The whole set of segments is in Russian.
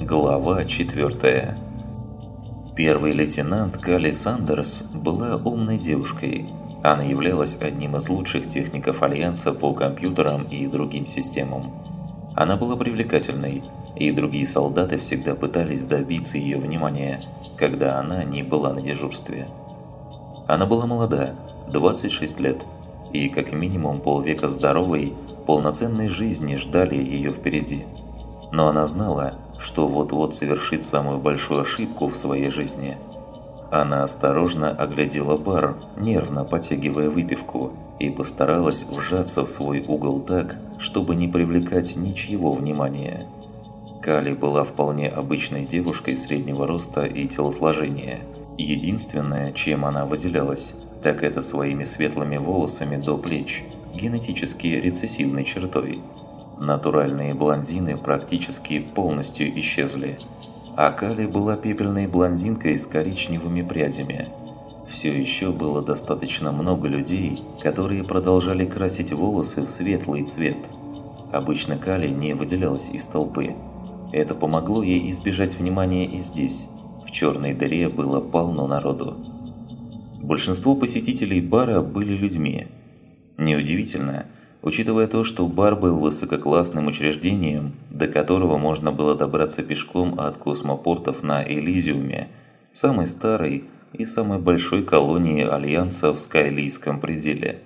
Глава 4 Первый лейтенант Калли Сандерс была умной девушкой. Она являлась одним из лучших техников Альянса по компьютерам и другим системам. Она была привлекательной, и другие солдаты всегда пытались добиться ее внимания, когда она не была на дежурстве. Она была молода, 26 лет, и как минимум полвека здоровой, полноценной жизни ждали ее впереди. Но она знала, что вот-вот совершит самую большую ошибку в своей жизни. Она осторожно оглядела бар, нервно потягивая выпивку, и постаралась вжаться в свой угол так, чтобы не привлекать ничьего внимания. Кали была вполне обычной девушкой среднего роста и телосложения. Единственное, чем она выделялась, так это своими светлыми волосами до плеч, генетически рецессивной чертой. Натуральные блондины практически полностью исчезли, а Кали была пепельной блондинкой с коричневыми прядями. Все еще было достаточно много людей, которые продолжали красить волосы в светлый цвет. Обычно Кали не выделялась из толпы, это помогло ей избежать внимания и здесь. В черной дыре было полно народу. Большинство посетителей бара были людьми. Неудивительно, учитывая то, что бар был высококлассным учреждением, до которого можно было добраться пешком от космопортов на Элизиуме, самой старой и самой большой колонии Альянса в Скайлийском пределе.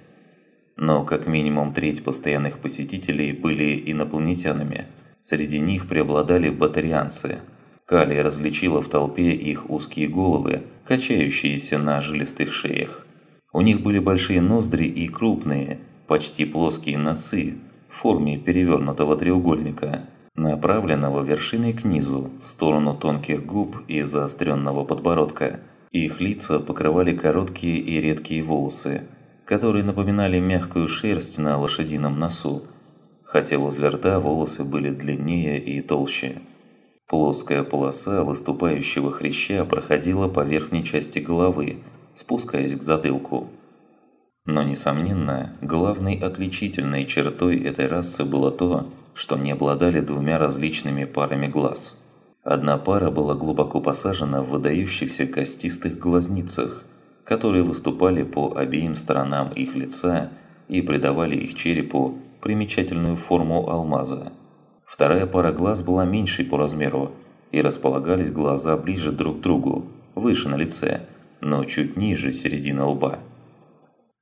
Но как минимум треть постоянных посетителей были инопланетянами – Среди них преобладали батарианцы. Кали различила в толпе их узкие головы, качающиеся на жилистых шеях. У них были большие ноздри и крупные, почти плоские носы в форме перевернутого треугольника, направленного вершиной к низу, в сторону тонких губ и заостренного подбородка. Их лица покрывали короткие и редкие волосы, которые напоминали мягкую шерсть на лошадином носу, хотя возле рта волосы были длиннее и толще. Плоская полоса выступающего хряща проходила по верхней части головы, спускаясь к затылку. Но, несомненно, главной отличительной чертой этой расы было то, что не обладали двумя различными парами глаз. Одна пара была глубоко посажена в выдающихся костистых глазницах, которые выступали по обеим сторонам их лица и придавали их черепу примечательную форму алмаза. Вторая пара глаз была меньшей по размеру, и располагались глаза ближе друг к другу, выше на лице, но чуть ниже середины лба.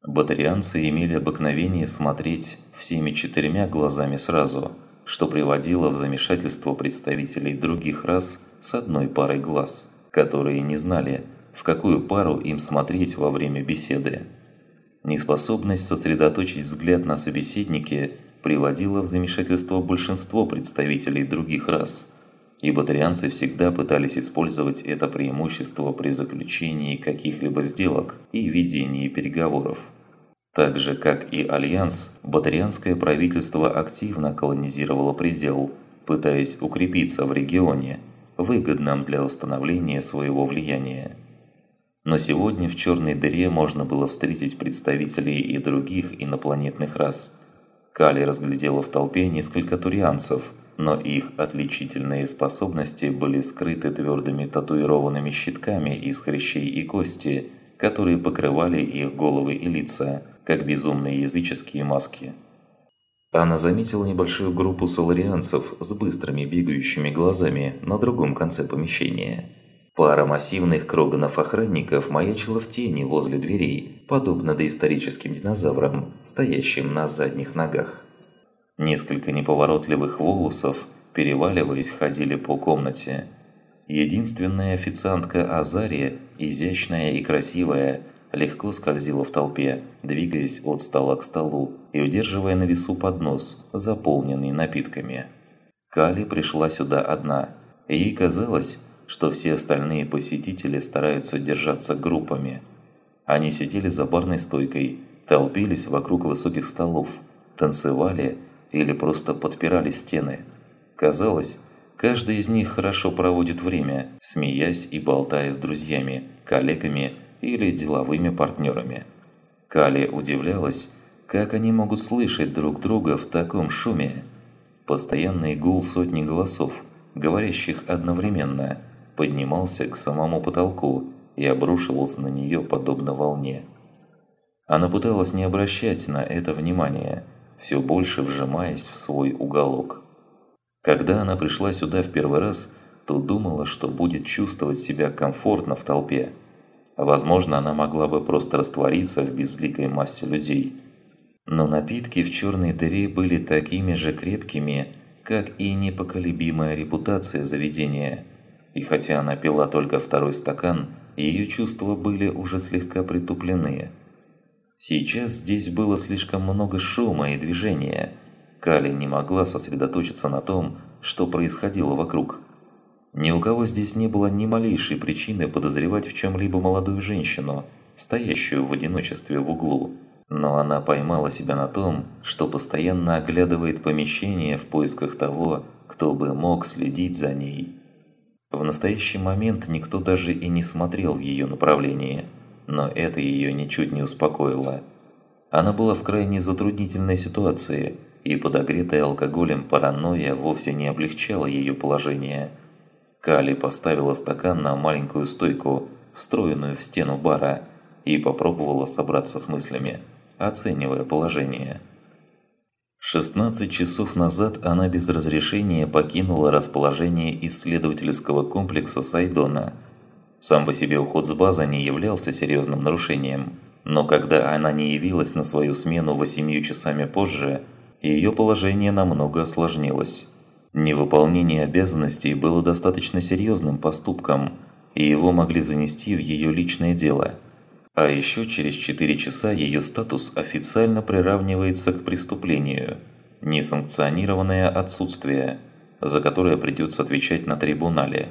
Батарианцы имели обыкновение смотреть всеми четырьмя глазами сразу, что приводило в замешательство представителей других рас с одной парой глаз, которые не знали, в какую пару им смотреть во время беседы. Неспособность сосредоточить взгляд на собеседнике приводила в замешательство большинство представителей других рас, и батарианцы всегда пытались использовать это преимущество при заключении каких-либо сделок и ведении переговоров. Так же, как и Альянс, батарианское правительство активно колонизировало предел, пытаясь укрепиться в регионе, выгодном для установления своего влияния. Но сегодня в черной дыре можно было встретить представителей и других инопланетных рас. Кали разглядела в толпе несколько турианцев, но их отличительные способности были скрыты твердыми татуированными щитками из хрящей и кости, которые покрывали их головы и лица, как безумные языческие маски. Она заметила небольшую группу соларианцев с быстрыми бегающими глазами на другом конце помещения – Пара массивных кроганов-охранников маячила в тени возле дверей, подобно доисторическим динозаврам, стоящим на задних ногах. Несколько неповоротливых волосов, переваливаясь, ходили по комнате. Единственная официантка Азария, изящная и красивая, легко скользила в толпе, двигаясь от стола к столу и удерживая на весу поднос, заполненный напитками. Кали пришла сюда одна. Ей казалось, что все остальные посетители стараются держаться группами. Они сидели за барной стойкой, толпились вокруг высоких столов, танцевали или просто подпирали стены. Казалось, каждый из них хорошо проводит время, смеясь и болтая с друзьями, коллегами или деловыми партнерами. Кали удивлялась, как они могут слышать друг друга в таком шуме. Постоянный гул сотни голосов – говорящих одновременно, поднимался к самому потолку и обрушивался на нее подобно волне. Она пыталась не обращать на это внимания, все больше вжимаясь в свой уголок. Когда она пришла сюда в первый раз, то думала, что будет чувствовать себя комфортно в толпе. Возможно, она могла бы просто раствориться в безликой массе людей. Но напитки в черной дыре были такими же крепкими, как и непоколебимая репутация заведения. И хотя она пила только второй стакан, ее чувства были уже слегка притуплены. Сейчас здесь было слишком много шума и движения. Кали не могла сосредоточиться на том, что происходило вокруг. Ни у кого здесь не было ни малейшей причины подозревать в чем-либо молодую женщину, стоящую в одиночестве в углу. Но она поймала себя на том, что постоянно оглядывает помещение в поисках того, кто бы мог следить за ней. В настоящий момент никто даже и не смотрел в ее направлении, но это ее ничуть не успокоило. Она была в крайне затруднительной ситуации, и подогретая алкоголем паранойя вовсе не облегчала ее положение – Кали поставила стакан на маленькую стойку, встроенную в стену бара, и попробовала собраться с мыслями, оценивая положение. 16 часов назад она без разрешения покинула расположение исследовательского комплекса Сайдона. Сам по себе уход с базы не являлся серьезным нарушением, но когда она не явилась на свою смену 8 часами позже, ее положение намного осложнилось. Невыполнение обязанностей было достаточно серьезным поступком, и его могли занести в ее личное дело. А еще через 4 часа ее статус официально приравнивается к преступлению – несанкционированное отсутствие, за которое придется отвечать на трибунале.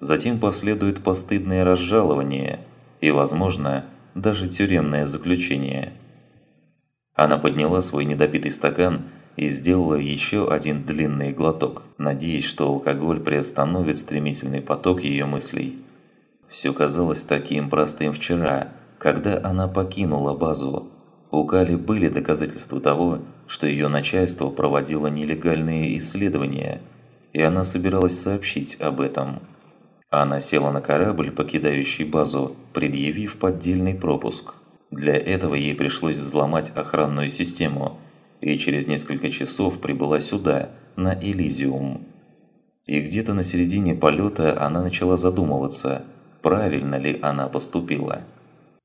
Затем последует постыдное разжалование и, возможно, даже тюремное заключение. Она подняла свой недопитый стакан – и сделала еще один длинный глоток, надеясь, что алкоголь приостановит стремительный поток ее мыслей. Все казалось таким простым вчера, когда она покинула базу. У Кали были доказательства того, что ее начальство проводило нелегальные исследования, и она собиралась сообщить об этом. Она села на корабль, покидающий базу, предъявив поддельный пропуск. Для этого ей пришлось взломать охранную систему – и через несколько часов прибыла сюда, на Элизиум. И где-то на середине полета она начала задумываться, правильно ли она поступила.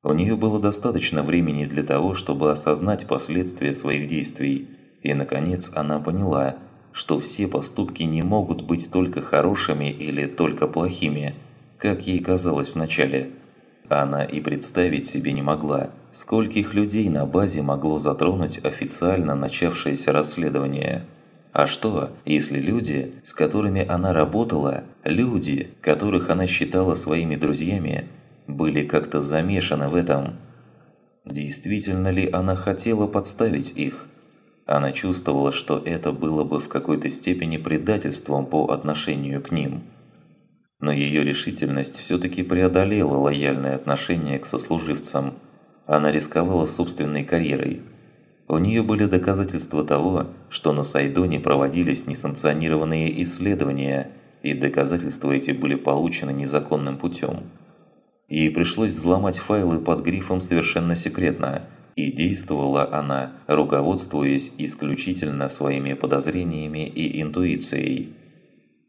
У нее было достаточно времени для того, чтобы осознать последствия своих действий, и, наконец, она поняла, что все поступки не могут быть только хорошими или только плохими, как ей казалось вначале – она и представить себе не могла, скольких людей на базе могло затронуть официально начавшееся расследование. А что, если люди, с которыми она работала, люди, которых она считала своими друзьями, были как-то замешаны в этом? Действительно ли она хотела подставить их? Она чувствовала, что это было бы в какой-то степени предательством по отношению к ним – но ее решительность все-таки преодолела лояльное отношение к сослуживцам. Она рисковала собственной карьерой. У нее были доказательства того, что на Сайдоне проводились несанкционированные исследования, и доказательства эти были получены незаконным путем. Ей пришлось взломать файлы под грифом «Совершенно секретно», и действовала она, руководствуясь исключительно своими подозрениями и интуицией –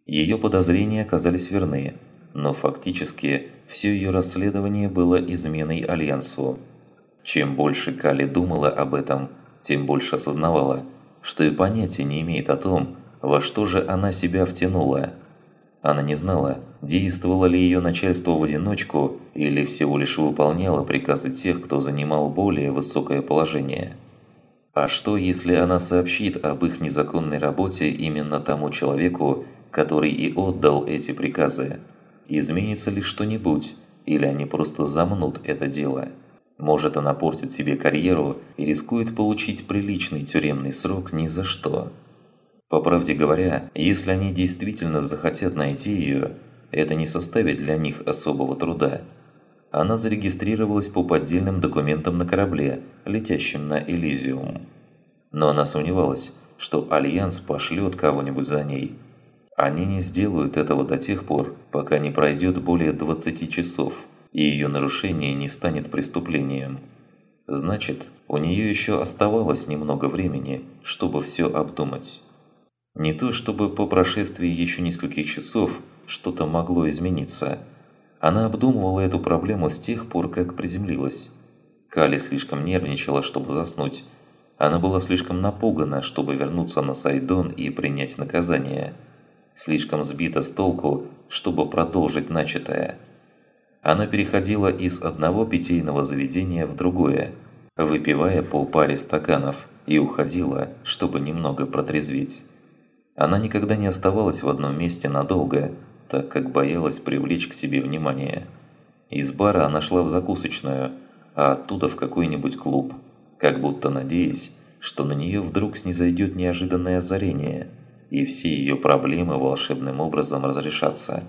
ее подозрения оказались верны, но фактически все ее расследование было изменой Альянсу. Чем больше Кали думала об этом, тем больше осознавала, что и понятия не имеет о том, во что же она себя втянула. Она не знала, действовало ли ее начальство в одиночку или всего лишь выполняло приказы тех, кто занимал более высокое положение. А что, если она сообщит об их незаконной работе именно тому человеку, который и отдал эти приказы. Изменится ли что-нибудь, или они просто замнут это дело? Может, она портит себе карьеру и рискует получить приличный тюремный срок ни за что. По правде говоря, если они действительно захотят найти ее, это не составит для них особого труда. Она зарегистрировалась по поддельным документам на корабле, летящем на Элизиум. Но она сомневалась, что Альянс пошлет кого-нибудь за ней – Они не сделают этого до тех пор, пока не пройдет более 20 часов, и ее нарушение не станет преступлением. Значит, у нее еще оставалось немного времени, чтобы все обдумать. Не то чтобы по прошествии еще нескольких часов что-то могло измениться. Она обдумывала эту проблему с тех пор, как приземлилась. Кали слишком нервничала, чтобы заснуть. Она была слишком напугана, чтобы вернуться на Сайдон и принять наказание. Слишком сбита с толку, чтобы продолжить начатое. Она переходила из одного питейного заведения в другое, выпивая по паре стаканов, и уходила, чтобы немного протрезветь. Она никогда не оставалась в одном месте надолго, так как боялась привлечь к себе внимание. Из бара она шла в закусочную, а оттуда в какой-нибудь клуб, как будто надеясь, что на нее вдруг снизойдет неожиданное озарение, и все ее проблемы волшебным образом разрешатся.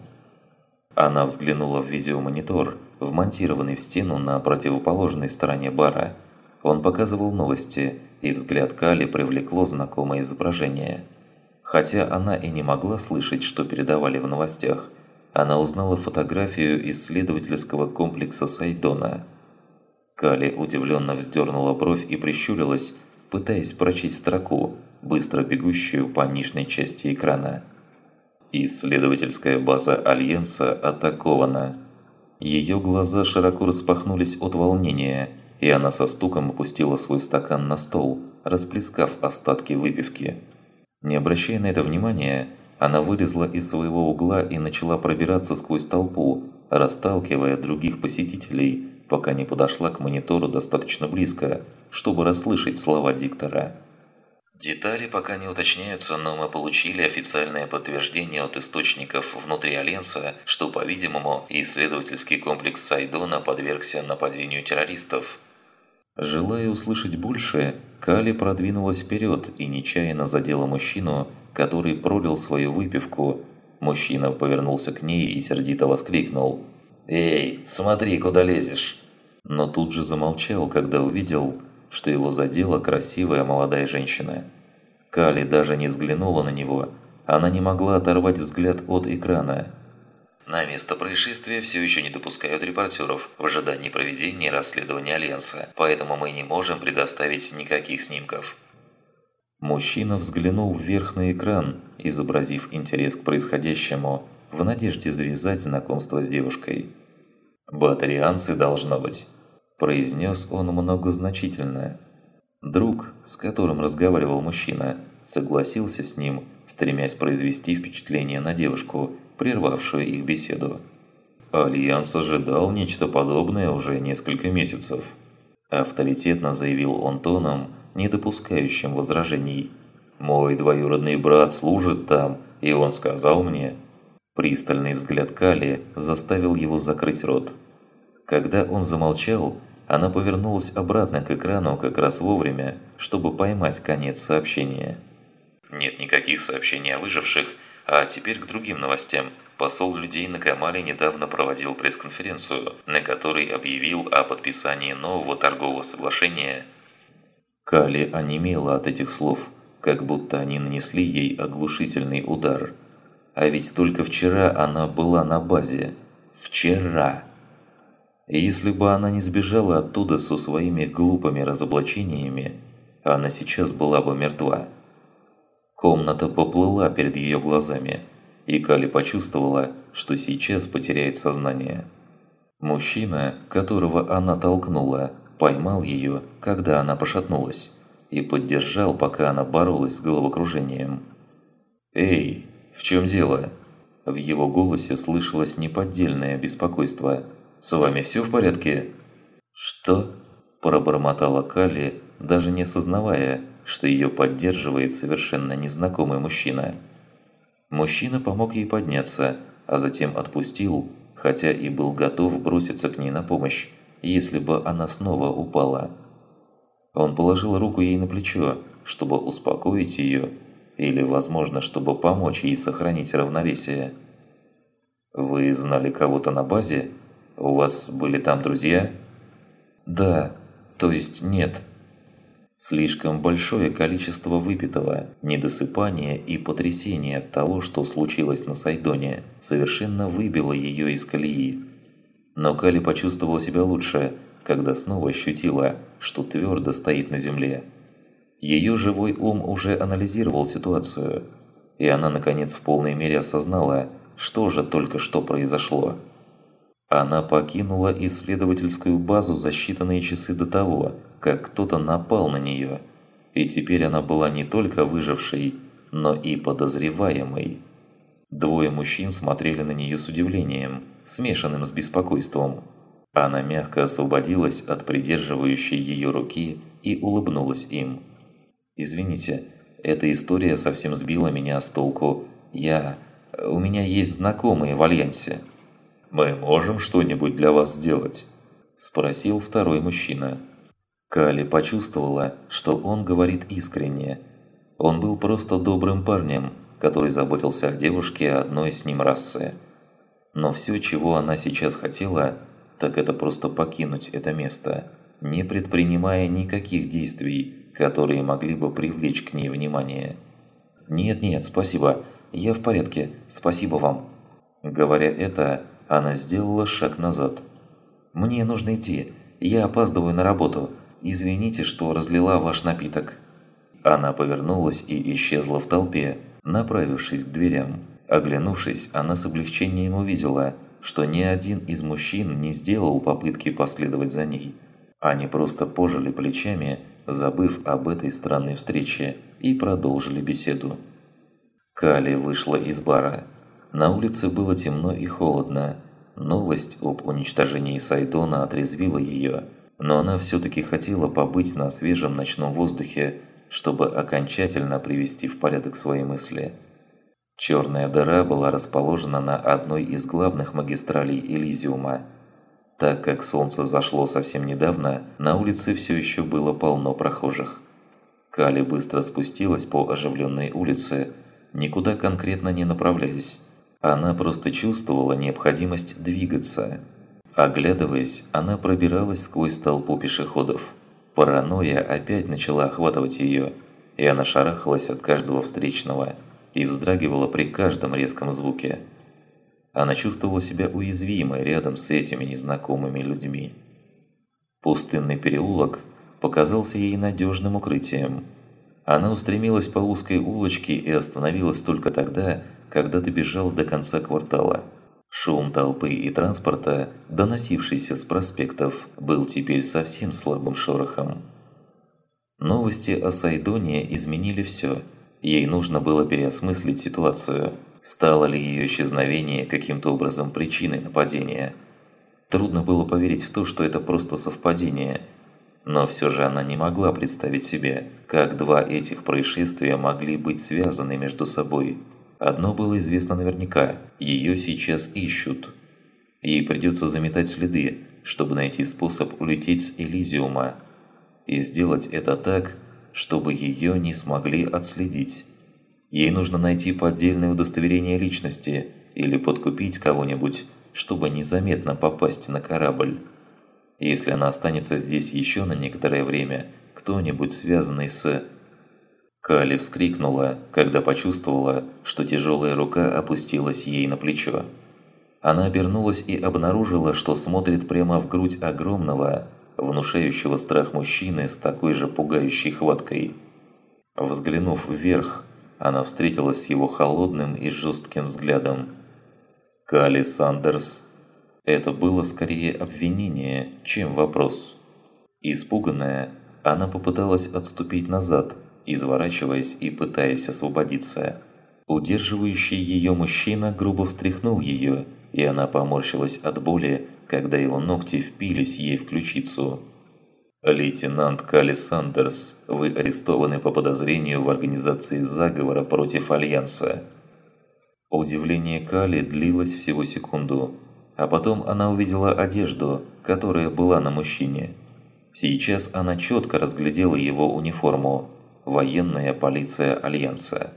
Она взглянула в видеомонитор, вмонтированный в стену на противоположной стороне бара. Он показывал новости, и взгляд Кали привлекло знакомое изображение – Хотя она и не могла слышать, что передавали в новостях, она узнала фотографию исследовательского комплекса Сайдона. Кали удивленно вздернула бровь и прищурилась, пытаясь прочесть строку, быстро бегущую по нижней части экрана. Исследовательская база Альянса атакована. Ее глаза широко распахнулись от волнения, и она со стуком опустила свой стакан на стол, расплескав остатки выпивки. Не обращая на это внимания, она вылезла из своего угла и начала пробираться сквозь толпу, расталкивая других посетителей, пока не подошла к монитору достаточно близко, чтобы расслышать слова диктора. Детали пока не уточняются, но мы получили официальное подтверждение от источников внутри Альянса, что, по-видимому, исследовательский комплекс Сайдона подвергся нападению террористов. Желая услышать больше, Кали продвинулась вперед и нечаянно задела мужчину, который пролил свою выпивку. Мужчина повернулся к ней и сердито воскликнул. «Эй, смотри, куда лезешь!» Но тут же замолчал, когда увидел, что его задела красивая молодая женщина. Кали даже не взглянула на него, она не могла оторвать взгляд от экрана. На место происшествия все еще не допускают репортеров в ожидании проведения расследования Альянса, поэтому мы не можем предоставить никаких снимков. Мужчина взглянул вверх на экран, изобразив интерес к происходящему, в надежде завязать знакомство с девушкой. «Батарианцы должно быть», – произнес он многозначительно. Друг, с которым разговаривал мужчина, согласился с ним, стремясь произвести впечатление на девушку – прервавшую их беседу. «Альянс ожидал нечто подобное уже несколько месяцев», авторитетно заявил он тоном, не допускающим возражений. «Мой двоюродный брат служит там, и он сказал мне...» Пристальный взгляд Кали заставил его закрыть рот. Когда он замолчал, она повернулась обратно к экрану как раз вовремя, чтобы поймать конец сообщения. «Нет никаких сообщений о выживших, а теперь к другим новостям. Посол людей на Камале недавно проводил пресс-конференцию, на которой объявил о подписании нового торгового соглашения. Кали онемела от этих слов, как будто они нанесли ей оглушительный удар. А ведь только вчера она была на базе. Вчера! И если бы она не сбежала оттуда со своими глупыми разоблачениями, она сейчас была бы мертва. Комната поплыла перед ее глазами, и Кали почувствовала, что сейчас потеряет сознание. Мужчина, которого она толкнула, поймал ее, когда она пошатнулась, и поддержал, пока она боролась с головокружением. «Эй, в чем дело?» В его голосе слышалось неподдельное беспокойство. «С вами все в порядке?» «Что?» – пробормотала Кали, даже не осознавая, что ее поддерживает совершенно незнакомый мужчина. Мужчина помог ей подняться, а затем отпустил, хотя и был готов броситься к ней на помощь, если бы она снова упала. Он положил руку ей на плечо, чтобы успокоить ее, или, возможно, чтобы помочь ей сохранить равновесие. «Вы знали кого-то на базе? У вас были там друзья?» «Да, то есть нет», Слишком большое количество выпитого, недосыпание и потрясение от того, что случилось на Сайдоне, совершенно выбило ее из колеи. Но Кали почувствовала себя лучше, когда снова ощутила, что твердо стоит на земле. Ее живой ум уже анализировал ситуацию, и она наконец в полной мере осознала, что же только что произошло. Она покинула исследовательскую базу за считанные часы до того, как кто-то напал на нее, и теперь она была не только выжившей, но и подозреваемой. Двое мужчин смотрели на нее с удивлением, смешанным с беспокойством. Она мягко освободилась от придерживающей ее руки и улыбнулась им. «Извините, эта история совсем сбила меня с толку. Я... У меня есть знакомые в Альянсе». «Мы можем что-нибудь для вас сделать?» – спросил второй мужчина. Кали почувствовала, что он говорит искренне. Он был просто добрым парнем, который заботился о девушке одной с ним расы. Но все, чего она сейчас хотела, так это просто покинуть это место, не предпринимая никаких действий, которые могли бы привлечь к ней внимание. «Нет-нет, спасибо, я в порядке, спасибо вам». Говоря это, она сделала шаг назад. «Мне нужно идти. Я опаздываю на работу. Извините, что разлила ваш напиток». Она повернулась и исчезла в толпе, направившись к дверям. Оглянувшись, она с облегчением увидела, что ни один из мужчин не сделал попытки последовать за ней. Они просто пожали плечами, забыв об этой странной встрече, и продолжили беседу. Кали вышла из бара. На улице было темно и холодно. Новость об уничтожении Сайдона отрезвила ее, но она все-таки хотела побыть на свежем ночном воздухе, чтобы окончательно привести в порядок свои мысли. Черная дыра была расположена на одной из главных магистралей Элизиума. Так как солнце зашло совсем недавно, на улице все еще было полно прохожих. Кали быстро спустилась по оживленной улице, никуда конкретно не направляясь. Она просто чувствовала необходимость двигаться. Оглядываясь, она пробиралась сквозь толпу пешеходов. Паранойя опять начала охватывать ее, и она шарахалась от каждого встречного и вздрагивала при каждом резком звуке. Она чувствовала себя уязвимой рядом с этими незнакомыми людьми. Пустынный переулок показался ей надежным укрытием. Она устремилась по узкой улочке и остановилась только тогда, когда добежал до конца квартала. Шум толпы и транспорта, доносившийся с проспектов, был теперь совсем слабым шорохом. Новости о Сайдоне изменили все. Ей нужно было переосмыслить ситуацию. Стало ли ее исчезновение каким-то образом причиной нападения? Трудно было поверить в то, что это просто совпадение. Но все же она не могла представить себе, как два этих происшествия могли быть связаны между собой. Одно было известно наверняка – ее сейчас ищут. Ей придется заметать следы, чтобы найти способ улететь с Элизиума. И сделать это так, чтобы ее не смогли отследить. Ей нужно найти поддельное удостоверение личности или подкупить кого-нибудь, чтобы незаметно попасть на корабль. Если она останется здесь еще на некоторое время, кто-нибудь связанный с Кали вскрикнула, когда почувствовала, что тяжелая рука опустилась ей на плечо. Она обернулась и обнаружила, что смотрит прямо в грудь огромного, внушающего страх мужчины с такой же пугающей хваткой. Взглянув вверх, она встретилась с его холодным и жестким взглядом. «Кали Сандерс?» Это было скорее обвинение, чем вопрос. Испуганная, она попыталась отступить назад – изворачиваясь и пытаясь освободиться. Удерживающий ее мужчина грубо встряхнул ее, и она поморщилась от боли, когда его ногти впились ей в ключицу. «Лейтенант Калли Сандерс, вы арестованы по подозрению в организации заговора против Альянса». Удивление Кали длилось всего секунду, а потом она увидела одежду, которая была на мужчине. Сейчас она четко разглядела его униформу, военная полиция Альянса.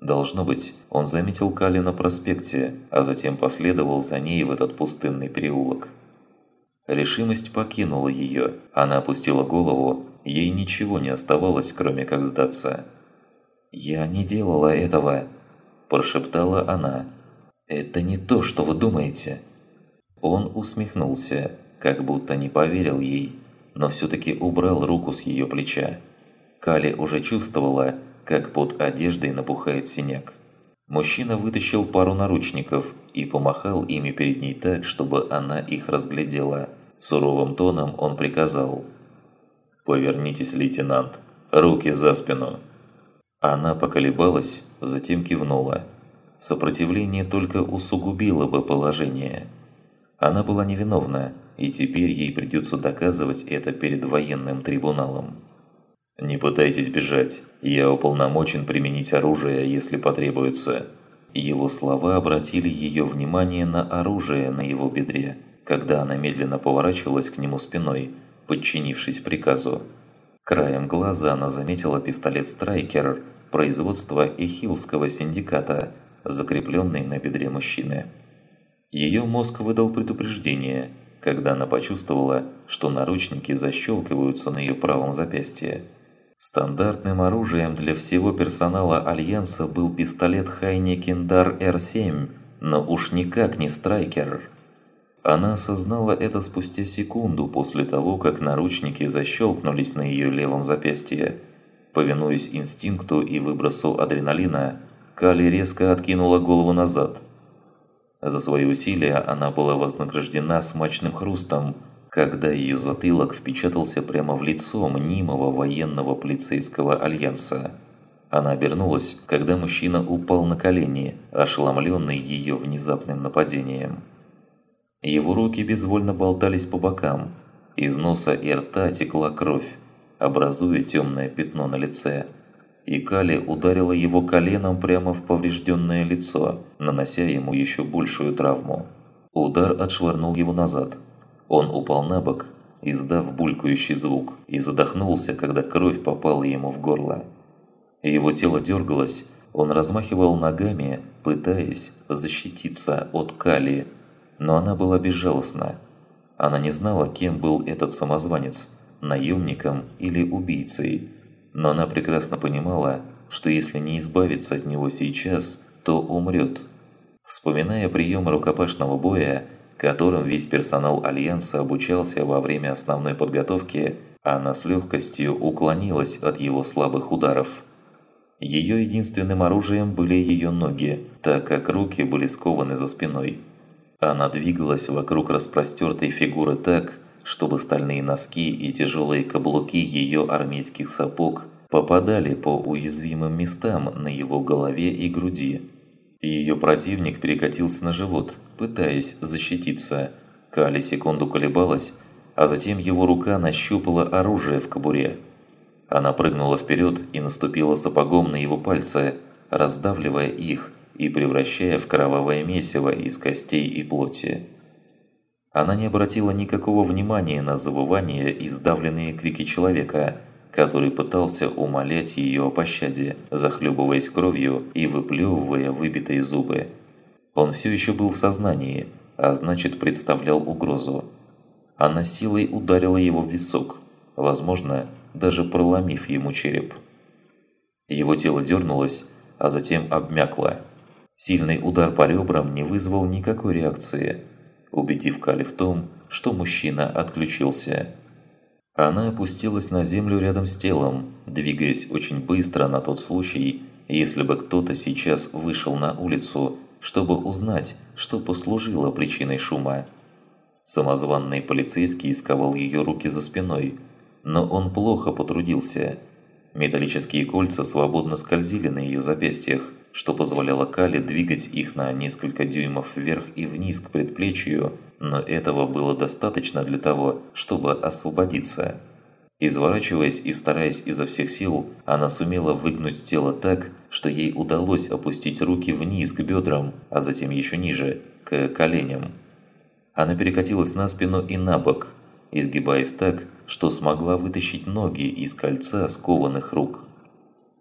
Должно быть, он заметил Кали на проспекте, а затем последовал за ней в этот пустынный переулок. Решимость покинула ее, она опустила голову, Ей ничего не оставалось, кроме как сдаться. «Я не делала этого», – прошептала она. «Это не то, что вы думаете». Он усмехнулся, как будто не поверил ей, но все-таки убрал руку с ее плеча. Кали уже чувствовала, как под одеждой напухает синяк. Мужчина вытащил пару наручников и помахал ими перед ней так, чтобы она их разглядела. Суровым тоном он приказал «Повернитесь, лейтенант, руки за спину». Она поколебалась, затем кивнула. Сопротивление только усугубило бы положение. Она была невиновна, и теперь ей придется доказывать это перед военным трибуналом. «Не пытайтесь бежать. Я уполномочен применить оружие, если потребуется». Его слова обратили ее внимание на оружие на его бедре, когда она медленно поворачивалась к нему спиной, подчинившись приказу. Краем глаза она заметила пистолет «Страйкер» производства Эхилского синдиката, закрепленный на бедре мужчины. Ее мозг выдал предупреждение, когда она почувствовала, что наручники защелкиваются на ее правом запястье. Стандартным оружием для всего персонала Альянса был пистолет Хайнекен Дар Р-7, но уж никак не Страйкер. Она осознала это спустя секунду после того, как наручники защелкнулись на ее левом запястье. Повинуясь инстинкту и выбросу адреналина, Кали резко откинула голову назад. За свои усилия она была вознаграждена смачным хрустом, когда ее затылок впечатался прямо в лицо мнимого военного полицейского альянса. Она обернулась, когда мужчина упал на колени, ошеломленный ее внезапным нападением. Его руки безвольно болтались по бокам. Из носа и рта текла кровь, образуя темное пятно на лице. И Кали ударила его коленом прямо в поврежденное лицо, нанося ему еще большую травму. Удар отшвырнул его назад. Он упал на бок, издав булькающий звук, и задохнулся, когда кровь попала ему в горло. Его тело дергалось, он размахивал ногами, пытаясь защититься от Кали, но она была безжалостна. Она не знала, кем был этот самозванец – наемником или убийцей. Но она прекрасно понимала, что если не избавиться от него сейчас, то умрет. Вспоминая приемы рукопашного боя, которым весь персонал Альянса обучался во время основной подготовки, она с легкостью уклонилась от его слабых ударов. Ее единственным оружием были ее ноги, так как руки были скованы за спиной. Она двигалась вокруг распростертой фигуры так, чтобы стальные носки и тяжелые каблуки ее армейских сапог попадали по уязвимым местам на его голове и груди. Ее противник перекатился на живот, пытаясь защититься. Кали секунду колебалась, а затем его рука нащупала оружие в кобуре. Она прыгнула вперед и наступила сапогом на его пальцы, раздавливая их и превращая в кровавое месиво из костей и плоти. Она не обратила никакого внимания на завывания и сдавленные крики человека, который пытался умолять ее о пощаде, захлебываясь кровью и выплевывая выбитые зубы. Он все еще был в сознании, а значит представлял угрозу. Она силой ударила его в висок, возможно, даже проломив ему череп. Его тело дернулось, а затем обмякло. Сильный удар по ребрам не вызвал никакой реакции, убедив Кали в том, что мужчина отключился. Она опустилась на землю рядом с телом, двигаясь очень быстро на тот случай, если бы кто-то сейчас вышел на улицу, чтобы узнать, что послужило причиной шума. Самозванный полицейский исковал ее руки за спиной, но он плохо потрудился. Металлические кольца свободно скользили на ее запястьях, что позволяло Кали двигать их на несколько дюймов вверх и вниз к предплечью, но этого было достаточно для того, чтобы освободиться. Изворачиваясь и стараясь изо всех сил, она сумела выгнуть тело так, что ей удалось опустить руки вниз к бедрам, а затем еще ниже, к коленям. Она перекатилась на спину и на бок, изгибаясь так, что смогла вытащить ноги из кольца скованных рук.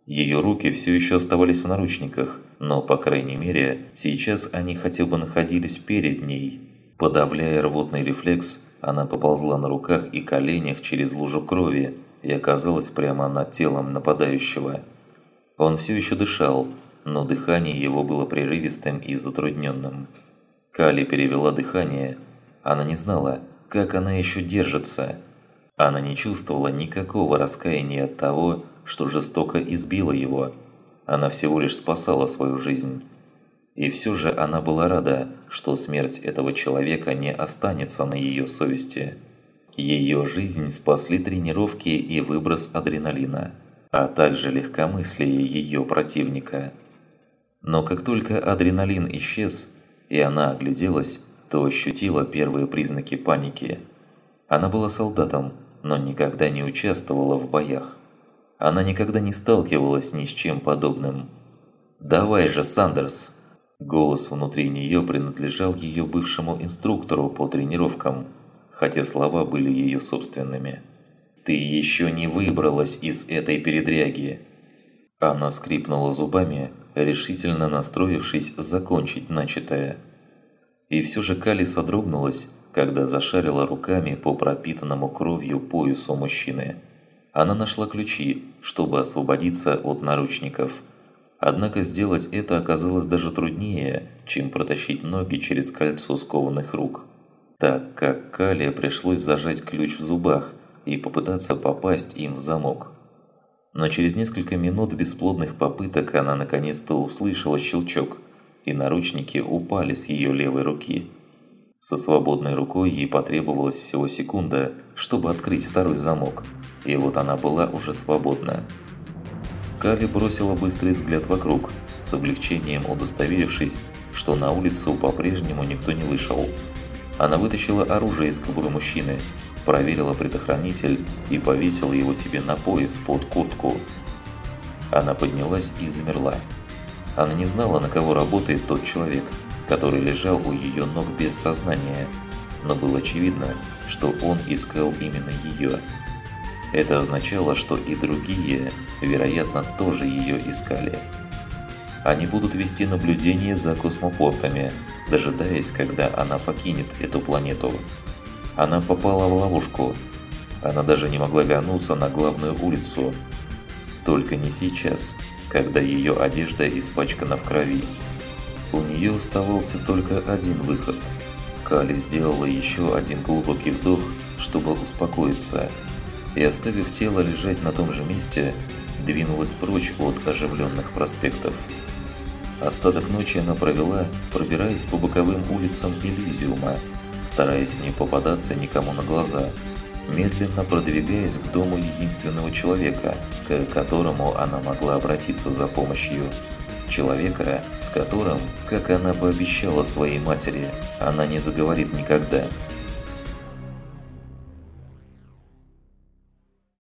Ее руки все еще оставались в наручниках, но, по крайней мере, сейчас они хотя бы находились перед ней. Подавляя рвотный рефлекс, она поползла на руках и коленях через лужу крови, и оказалась прямо над телом нападающего. Он все еще дышал, но дыхание его было прерывистым и затрудненным. Кали перевела дыхание. Она не знала, как она еще держится. Она не чувствовала никакого раскаяния от того, что жестоко избила его. Она всего лишь спасала свою жизнь. И все же она была рада, что смерть этого человека не останется на ее совести. Ее жизнь спасли тренировки и выброс адреналина, а также легкомыслие ее противника. Но как только адреналин исчез, и она огляделась, то ощутила первые признаки паники. Она была солдатом, но никогда не участвовала в боях. Она никогда не сталкивалась ни с чем подобным. «Давай же, Сандерс!» Голос внутри нее принадлежал ее бывшему инструктору по тренировкам, хотя слова были ее собственными. «Ты еще не выбралась из этой передряги!» Она скрипнула зубами, решительно настроившись закончить начатое. И все же Кали содрогнулась, когда зашарила руками по пропитанному кровью поясу мужчины. Она нашла ключи, чтобы освободиться от наручников – Однако сделать это оказалось даже труднее, чем протащить ноги через кольцо скованных рук, так как Калия пришлось зажать ключ в зубах и попытаться попасть им в замок. Но через несколько минут бесплодных попыток она наконец-то услышала щелчок, и наручники упали с ее левой руки. Со свободной рукой ей потребовалось всего секунда, чтобы открыть второй замок, и вот она была уже свободна. Кали бросила быстрый взгляд вокруг, с облегчением удостоверившись, что на улицу по-прежнему никто не вышел. Она вытащила оружие из кобуры мужчины, проверила предохранитель и повесила его себе на пояс под куртку. Она поднялась и замерла. Она не знала, на кого работает тот человек, который лежал у ее ног без сознания, но было очевидно, что он искал именно ее. Это означало, что и другие, вероятно, тоже ее искали. Они будут вести наблюдение за космопортами, дожидаясь, когда она покинет эту планету. Она попала в ловушку. Она даже не могла вернуться на главную улицу. Только не сейчас, когда ее одежда испачкана в крови. У нее оставался только один выход. Кали сделала еще один глубокий вдох, чтобы успокоиться – и, оставив тело лежать на том же месте, двинулась прочь от оживленных проспектов. Остаток ночи она провела, пробираясь по боковым улицам Элизиума, стараясь не попадаться никому на глаза, медленно продвигаясь к дому единственного человека, к которому она могла обратиться за помощью. Человека, с которым, как она пообещала своей матери, она не заговорит никогда –